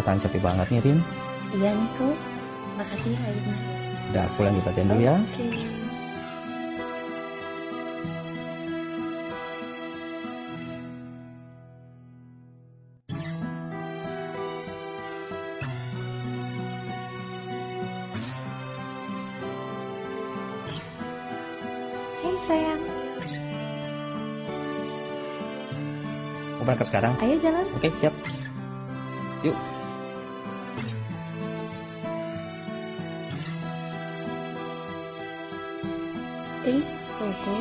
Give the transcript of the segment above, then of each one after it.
Kelihatan capek banget nih, Rin. Iya nih. Makasih ya Aina. Udah pulang di latihan dulu ya. Oke. Sayang, Mau berangkat sekarang? ayo jalan. Oke, siap. Yuk. Eh, Koko.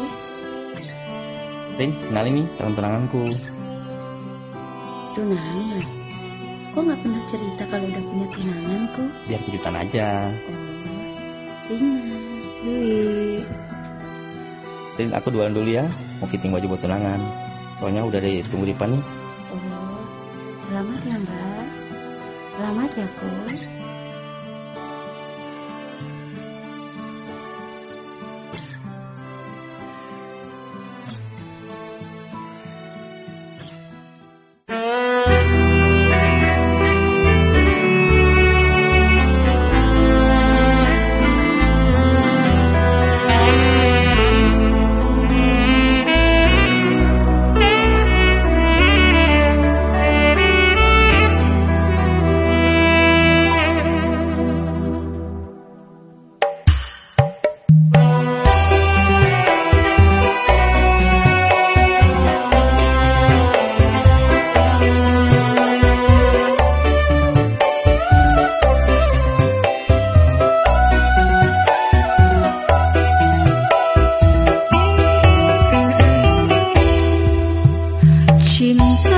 Rin, kenalin nih calon tunanganku. Tunangan. Kok nggak pernah cerita kalau udah punya tunangan kok? Biar kejutan aja. Oh, Rina. Dwi. Rin, aku duluan dulu ya. Mau fitting baju buat tunangan. Soalnya udah ditunggu di depan nih. Oh, selamat ya Mbak. Selamat ya kok. Cinta